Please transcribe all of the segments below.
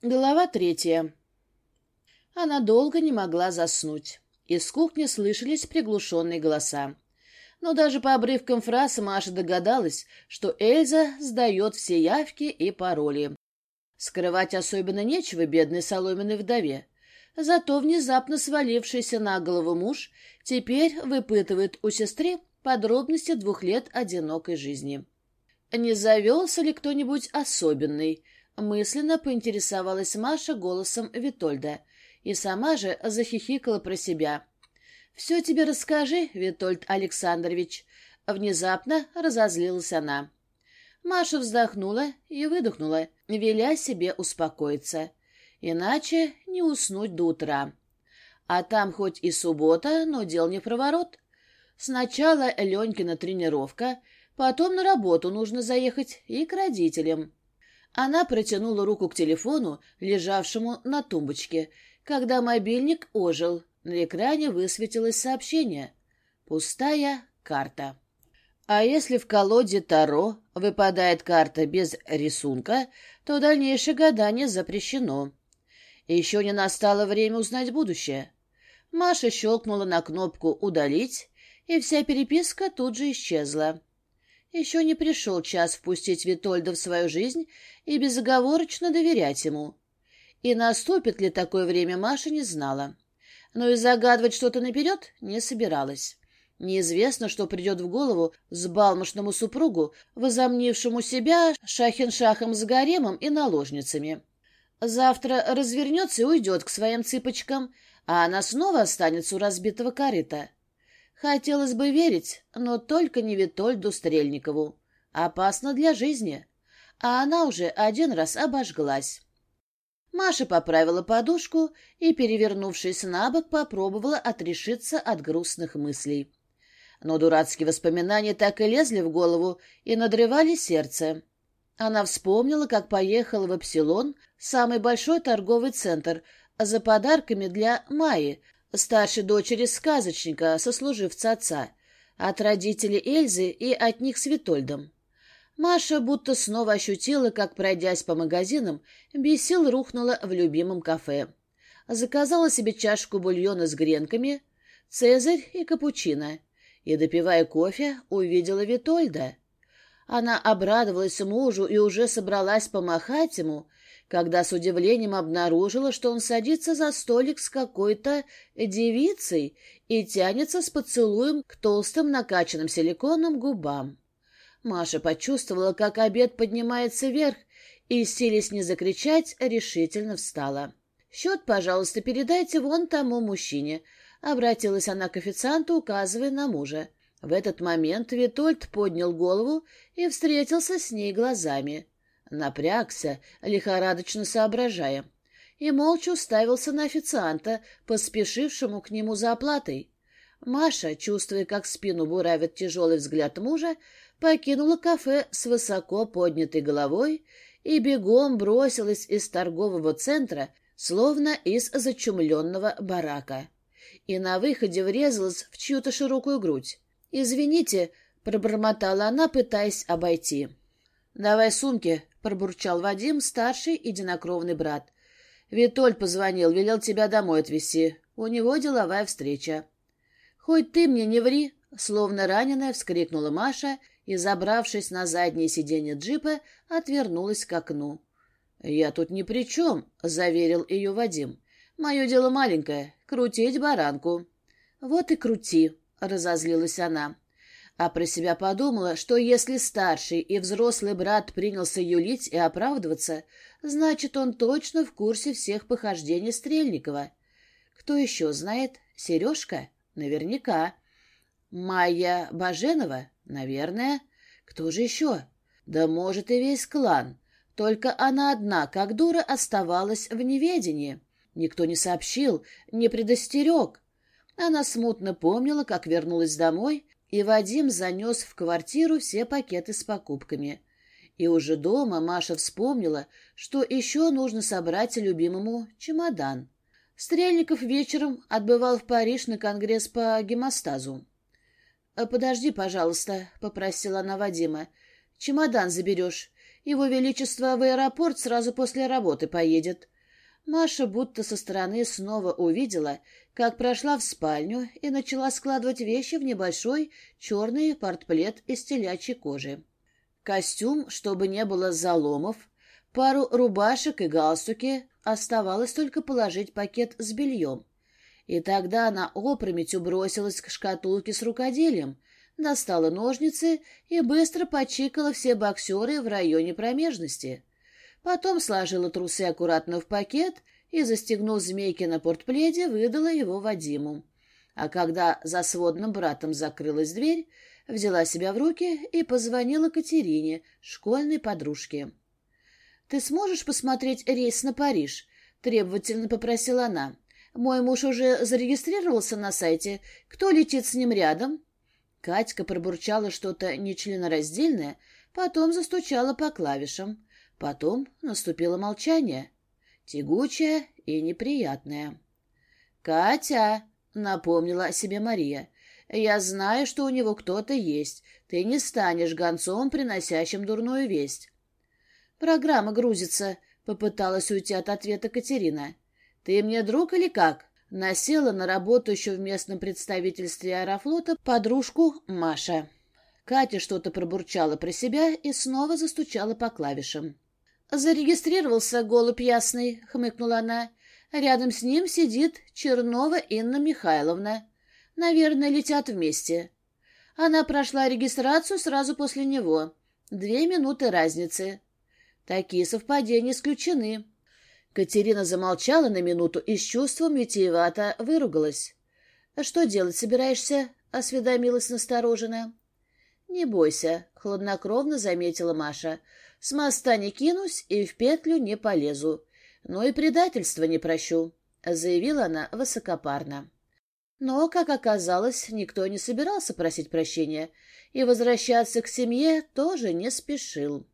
Глава третья. Она долго не могла заснуть. Из кухни слышались приглушенные голоса. Но даже по обрывкам фраз Маша догадалась, что Эльза сдает все явки и пароли. Скрывать особенно нечего бедной соломенной вдове. Зато внезапно свалившийся на голову муж теперь выпытывает у сестры подробности двух лет одинокой жизни. Не завелся ли кто-нибудь особенный – Мысленно поинтересовалась Маша голосом Витольда. И сама же захихикала про себя. «Все тебе расскажи, Витольд Александрович». Внезапно разозлилась она. Маша вздохнула и выдохнула, веля себе успокоиться. Иначе не уснуть до утра. А там хоть и суббота, но дел не проворот. Сначала Ленькина тренировка, потом на работу нужно заехать и к родителям. Она протянула руку к телефону, лежавшему на тумбочке. Когда мобильник ожил, на экране высветилось сообщение. «Пустая карта». А если в колоде Таро выпадает карта без рисунка, то дальнейшее гадание запрещено. Еще не настало время узнать будущее. Маша щелкнула на кнопку «Удалить», и вся переписка тут же исчезла еще не пришел час впустить Витольда в свою жизнь и безоговорочно доверять ему. И наступит ли такое время, Маша не знала. Но и загадывать что-то наперед не собиралась. Неизвестно, что придет в голову сбалмошному супругу, возомнившему себя шахин-шахом с гаремом и наложницами. Завтра развернется и уйдет к своим цыпочкам, а она снова останется у разбитого корыта. Хотелось бы верить, но только не Витольду Стрельникову. Опасно для жизни. А она уже один раз обожглась. Маша поправила подушку и, перевернувшись на бок, попробовала отрешиться от грустных мыслей. Но дурацкие воспоминания так и лезли в голову и надрывали сердце. Она вспомнила, как поехала в Эпсилон, самый большой торговый центр, за подарками для Майи, Старшей дочери сказочника, сослуживца отца, от родителей Эльзы и от них с Витольдом. Маша будто снова ощутила, как, пройдясь по магазинам, бесил рухнула в любимом кафе. Заказала себе чашку бульона с гренками, цезарь и капучино. И, допивая кофе, увидела Витольда. Она обрадовалась мужу и уже собралась помахать ему, когда с удивлением обнаружила, что он садится за столик с какой-то девицей и тянется с поцелуем к толстым накачанным силиконом губам. Маша почувствовала, как обед поднимается вверх, и, силясь не закричать, решительно встала. «Счет, пожалуйста, передайте вон тому мужчине», — обратилась она к официанту, указывая на мужа. В этот момент Витольд поднял голову и встретился с ней глазами. Напрягся, лихорадочно соображая, и молча уставился на официанта, поспешившему к нему за оплатой. Маша, чувствуя, как спину буравит тяжелый взгляд мужа, покинула кафе с высоко поднятой головой и бегом бросилась из торгового центра, словно из зачумленного барака. И на выходе врезалась в чью-то широкую грудь. «Извините», — пробормотала она, пытаясь обойти. «Давай сумки», — — пробурчал Вадим, старший и брат. «Витоль позвонил, велел тебя домой отвезти. У него деловая встреча». «Хоть ты мне не ври!» — словно раненая вскрикнула Маша и, забравшись на заднее сиденье джипа, отвернулась к окну. «Я тут ни при чем», — заверил ее Вадим. «Мое дело маленькое — крутить баранку». «Вот и крути», — разозлилась она. А про себя подумала, что если старший и взрослый брат принялся юлить и оправдываться, значит, он точно в курсе всех похождений Стрельникова. Кто еще знает? Сережка? Наверняка. Майя Баженова? Наверное. Кто же еще? Да может и весь клан. Только она одна, как дура, оставалась в неведении. Никто не сообщил, не предостерег. Она смутно помнила, как вернулась домой, И Вадим занес в квартиру все пакеты с покупками. И уже дома Маша вспомнила, что еще нужно собрать любимому чемодан. Стрельников вечером отбывал в Париж на конгресс по гемостазу. «А «Подожди, пожалуйста», — попросила она Вадима. «Чемодан заберешь. Его Величество в аэропорт сразу после работы поедет». Маша будто со стороны снова увидела, как прошла в спальню и начала складывать вещи в небольшой черный портплет из телячьей кожи. Костюм, чтобы не было заломов, пару рубашек и галстуки, оставалось только положить пакет с бельем. И тогда она опрометью бросилась к шкатулке с рукоделием, достала ножницы и быстро почикала все боксеры в районе промежности — Потом сложила трусы аккуратно в пакет и, застегнув змейки на портпледе, выдала его Вадиму. А когда за сводным братом закрылась дверь, взяла себя в руки и позвонила Катерине, школьной подружке. «Ты сможешь посмотреть рейс на Париж?» — требовательно попросила она. «Мой муж уже зарегистрировался на сайте. Кто летит с ним рядом?» Катька пробурчала что-то нечленораздельное, потом застучала по клавишам. Потом наступило молчание, тягучее и неприятное. «Катя!» — напомнила о себе Мария. «Я знаю, что у него кто-то есть. Ты не станешь гонцом, приносящим дурную весть». «Программа грузится», — попыталась уйти от ответа Катерина. «Ты мне друг или как?» Насела на работу еще в местном представительстве аэрофлота подружку Маша. Катя что-то пробурчала про себя и снова застучала по клавишам зарегистрировался голубь ясный, — хмыкнула она. Рядом с ним сидит Чернова Инна Михайловна. Наверное, летят вместе. Она прошла регистрацию сразу после него. Две минуты разницы. Такие совпадения исключены. Катерина замолчала на минуту и с чувством витиевато выругалась. — Что делать собираешься? — осведомилась настороженно. «Не бойся», — хладнокровно заметила Маша. «С моста не кинусь и в петлю не полезу. Но и предательства не прощу», — заявила она высокопарно. Но, как оказалось, никто не собирался просить прощения, и возвращаться к семье тоже не спешил.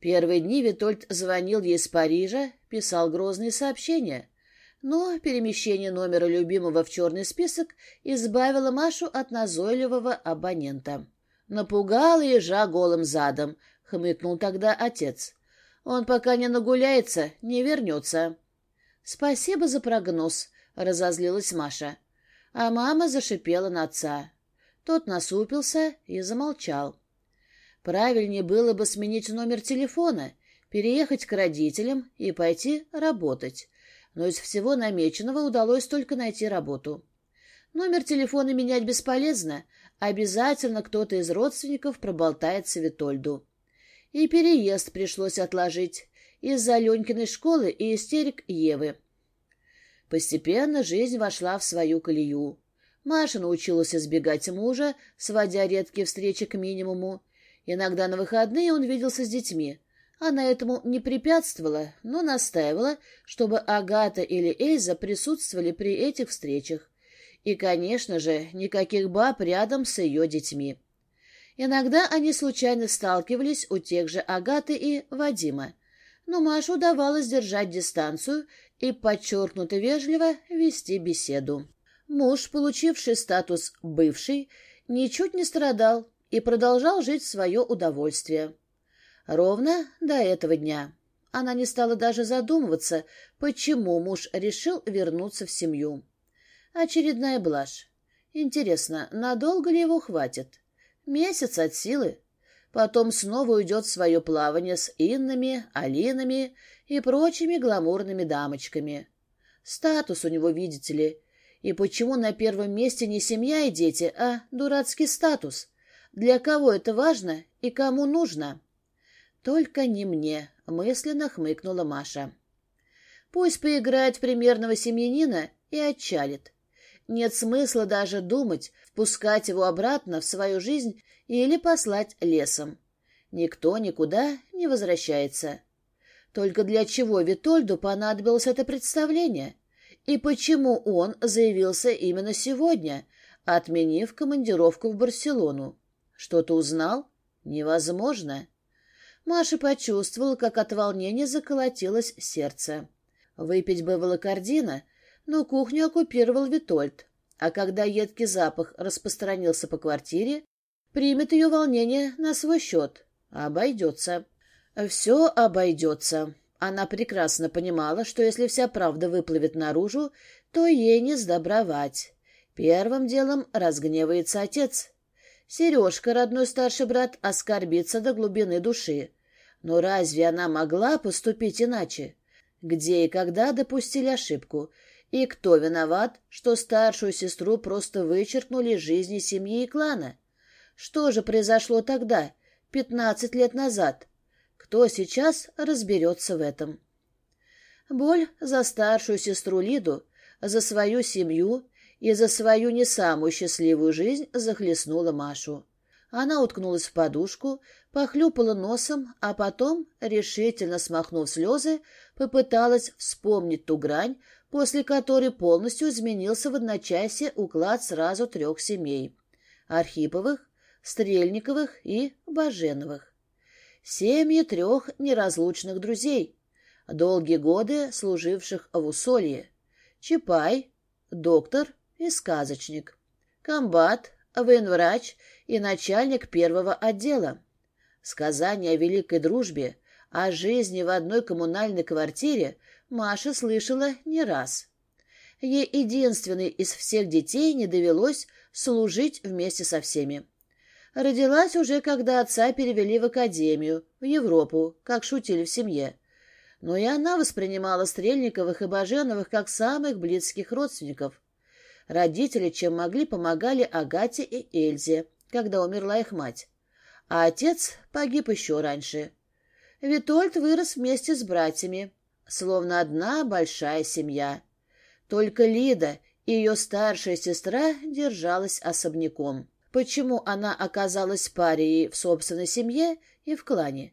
Первые дни Витольд звонил ей из Парижа, писал грозные сообщения. Но перемещение номера любимого в черный список избавило Машу от назойливого абонента. Напугал ежа голым задом, — хмыкнул тогда отец. Он пока не нагуляется, не вернется. Спасибо за прогноз, — разозлилась Маша. А мама зашипела на отца. Тот насупился и замолчал. Правильнее было бы сменить номер телефона, переехать к родителям и пойти работать. Но из всего намеченного удалось только найти работу. Номер телефона менять бесполезно — Обязательно кто-то из родственников проболтает Светольду. И переезд пришлось отложить из-за Ленькиной школы и истерик Евы. Постепенно жизнь вошла в свою колею. Маша научилась избегать мужа, сводя редкие встречи к минимуму. Иногда на выходные он виделся с детьми. Она этому не препятствовала, но настаивала, чтобы Агата или Эльза присутствовали при этих встречах. И, конечно же, никаких баб рядом с ее детьми. Иногда они случайно сталкивались у тех же Агаты и Вадима, но Маше удавалось держать дистанцию и подчеркнуто вежливо вести беседу. Муж, получивший статус «бывший», ничуть не страдал и продолжал жить в свое удовольствие. Ровно до этого дня. Она не стала даже задумываться, почему муж решил вернуться в семью. Очередная блажь. Интересно, надолго ли его хватит? Месяц от силы. Потом снова уйдет в свое плавание с Иннами, Алинами и прочими гламурными дамочками. Статус у него, видите ли. И почему на первом месте не семья и дети, а дурацкий статус? Для кого это важно и кому нужно? Только не мне, мысленно хмыкнула Маша. Пусть поиграет в примерного семьянина и отчалит. Нет смысла даже думать, впускать его обратно в свою жизнь или послать лесом. Никто никуда не возвращается. Только для чего Витольду понадобилось это представление? И почему он заявился именно сегодня, отменив командировку в Барселону? Что-то узнал? Невозможно. Маша почувствовала, как от волнения заколотилось сердце. Выпить бы волокордина — но ну, кухню оккупировал Витольд, а когда едкий запах распространился по квартире, примет ее волнение на свой счет. Обойдется. Все обойдется. Она прекрасно понимала, что если вся правда выплывет наружу, то ей не сдобровать. Первым делом разгневается отец. Сережка, родной старший брат, оскорбится до глубины души. Но разве она могла поступить иначе? Где и когда допустили ошибку? И кто виноват, что старшую сестру просто вычеркнули из жизни семьи и клана? Что же произошло тогда, пятнадцать лет назад? Кто сейчас разберется в этом? Боль за старшую сестру Лиду, за свою семью и за свою не самую счастливую жизнь захлестнула Машу. Она уткнулась в подушку, похлюпала носом, а потом, решительно смахнув слезы, попыталась вспомнить ту грань, после которой полностью изменился в одночасье уклад сразу трех семей – Архиповых, Стрельниковых и Баженовых. Семьи трех неразлучных друзей, долгие годы служивших в Усолье – Чапай, доктор и сказочник, комбат, военврач и начальник первого отдела. Сказание о великой дружбе, о жизни в одной коммунальной квартире – Маша слышала не раз. Ей единственной из всех детей не довелось служить вместе со всеми. Родилась уже, когда отца перевели в академию, в Европу, как шутили в семье. Но и она воспринимала Стрельниковых и Баженовых как самых близких родственников. Родители, чем могли, помогали Агате и Эльзе, когда умерла их мать. А отец погиб еще раньше. Витольд вырос вместе с братьями, словно одна большая семья. Только Лида, и ее старшая сестра, держалась особняком. Почему она оказалась парией в собственной семье и в клане?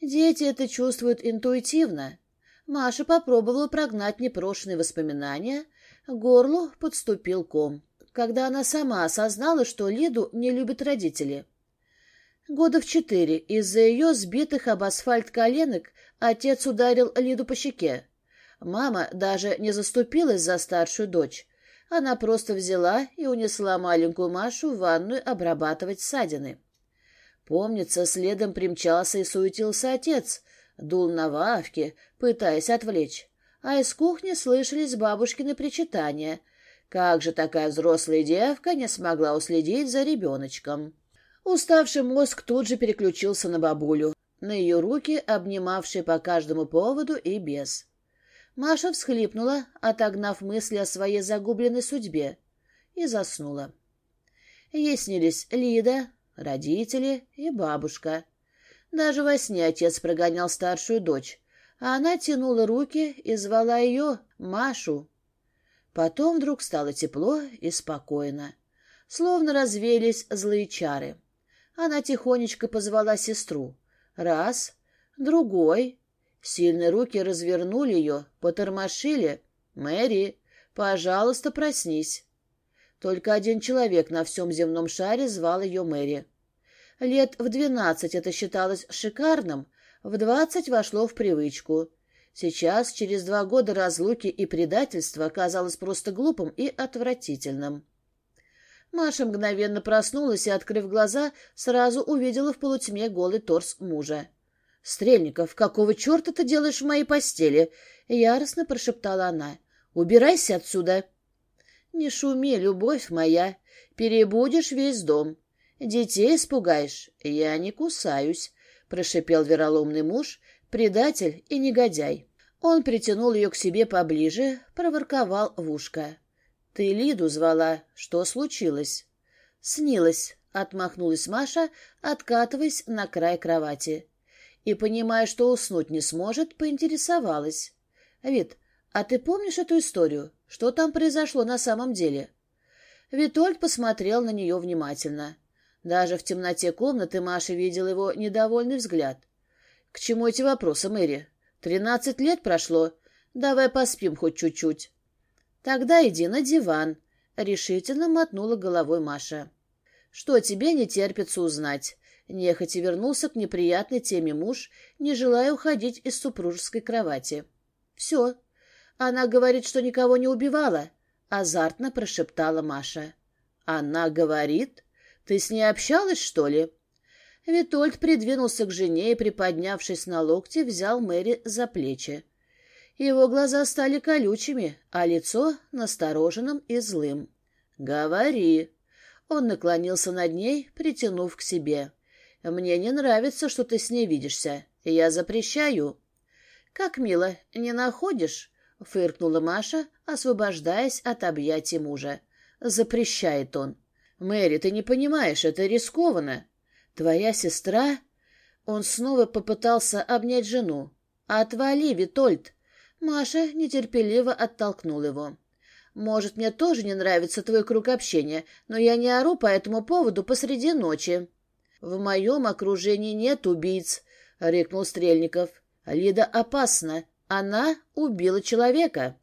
Дети это чувствуют интуитивно. Маша попробовала прогнать непрошенные воспоминания, горлу подступил ком, когда она сама осознала, что Лиду не любят родители. Года в четыре из-за ее сбитых об асфальт коленок Отец ударил Лиду по щеке. Мама даже не заступилась за старшую дочь. Она просто взяла и унесла маленькую Машу в ванную обрабатывать ссадины. Помнится, следом примчался и суетился отец, дул на вавки, пытаясь отвлечь. А из кухни слышались бабушкины причитания. Как же такая взрослая девка не смогла уследить за ребеночком? Уставший мозг тут же переключился на бабулю на ее руки, обнимавшие по каждому поводу и без. Маша всхлипнула, отогнав мысли о своей загубленной судьбе, и заснула. Ей снились Лида, родители и бабушка. Даже во сне отец прогонял старшую дочь, а она тянула руки и звала ее Машу. Потом вдруг стало тепло и спокойно, словно развеялись злые чары. Она тихонечко позвала сестру — Раз, другой. Сильные руки развернули ее, потормошили. «Мэри, пожалуйста, проснись». Только один человек на всем земном шаре звал ее Мэри. Лет в двенадцать это считалось шикарным, в двадцать вошло в привычку. Сейчас, через два года разлуки и предательства, казалось просто глупым и отвратительным. Маша мгновенно проснулась и, открыв глаза, сразу увидела в полутьме голый торс мужа. «Стрельников, какого черта ты делаешь в моей постели?» — яростно прошептала она. «Убирайся отсюда!» «Не шуми, любовь моя, перебудешь весь дом. Детей испугаешь, я не кусаюсь», — прошепел вероломный муж, предатель и негодяй. Он притянул ее к себе поближе, проворковал в ушко. Ты Лиду звала. Что случилось? Снилось. Отмахнулась Маша, откатываясь на край кровати. И, понимая, что уснуть не сможет, поинтересовалась. Вид, а ты помнишь эту историю? Что там произошло на самом деле? Витольд посмотрел на нее внимательно. Даже в темноте комнаты Маша видел его недовольный взгляд. «К чему эти вопросы, Мэри? Тринадцать лет прошло. Давай поспим хоть чуть-чуть». «Тогда иди на диван», — решительно мотнула головой Маша. «Что тебе не терпится узнать?» Нехотя вернулся к неприятной теме муж, не желая уходить из супружеской кровати. «Все. Она говорит, что никого не убивала», — азартно прошептала Маша. «Она говорит? Ты с ней общалась, что ли?» Витольд придвинулся к жене и, приподнявшись на локте, взял Мэри за плечи. Его глаза стали колючими, а лицо — настороженным и злым. «Говори!» Он наклонился над ней, притянув к себе. «Мне не нравится, что ты с ней видишься. Я запрещаю». «Как мило, не находишь?» — фыркнула Маша, освобождаясь от объятий мужа. Запрещает он. «Мэри, ты не понимаешь, это рискованно. Твоя сестра...» Он снова попытался обнять жену. «Отвали, Витольд!» Маша нетерпеливо оттолкнул его. «Может, мне тоже не нравится твой круг общения, но я не ору по этому поводу посреди ночи». «В моем окружении нет убийц», — рыкнул Стрельников. «Лида опасна. Она убила человека».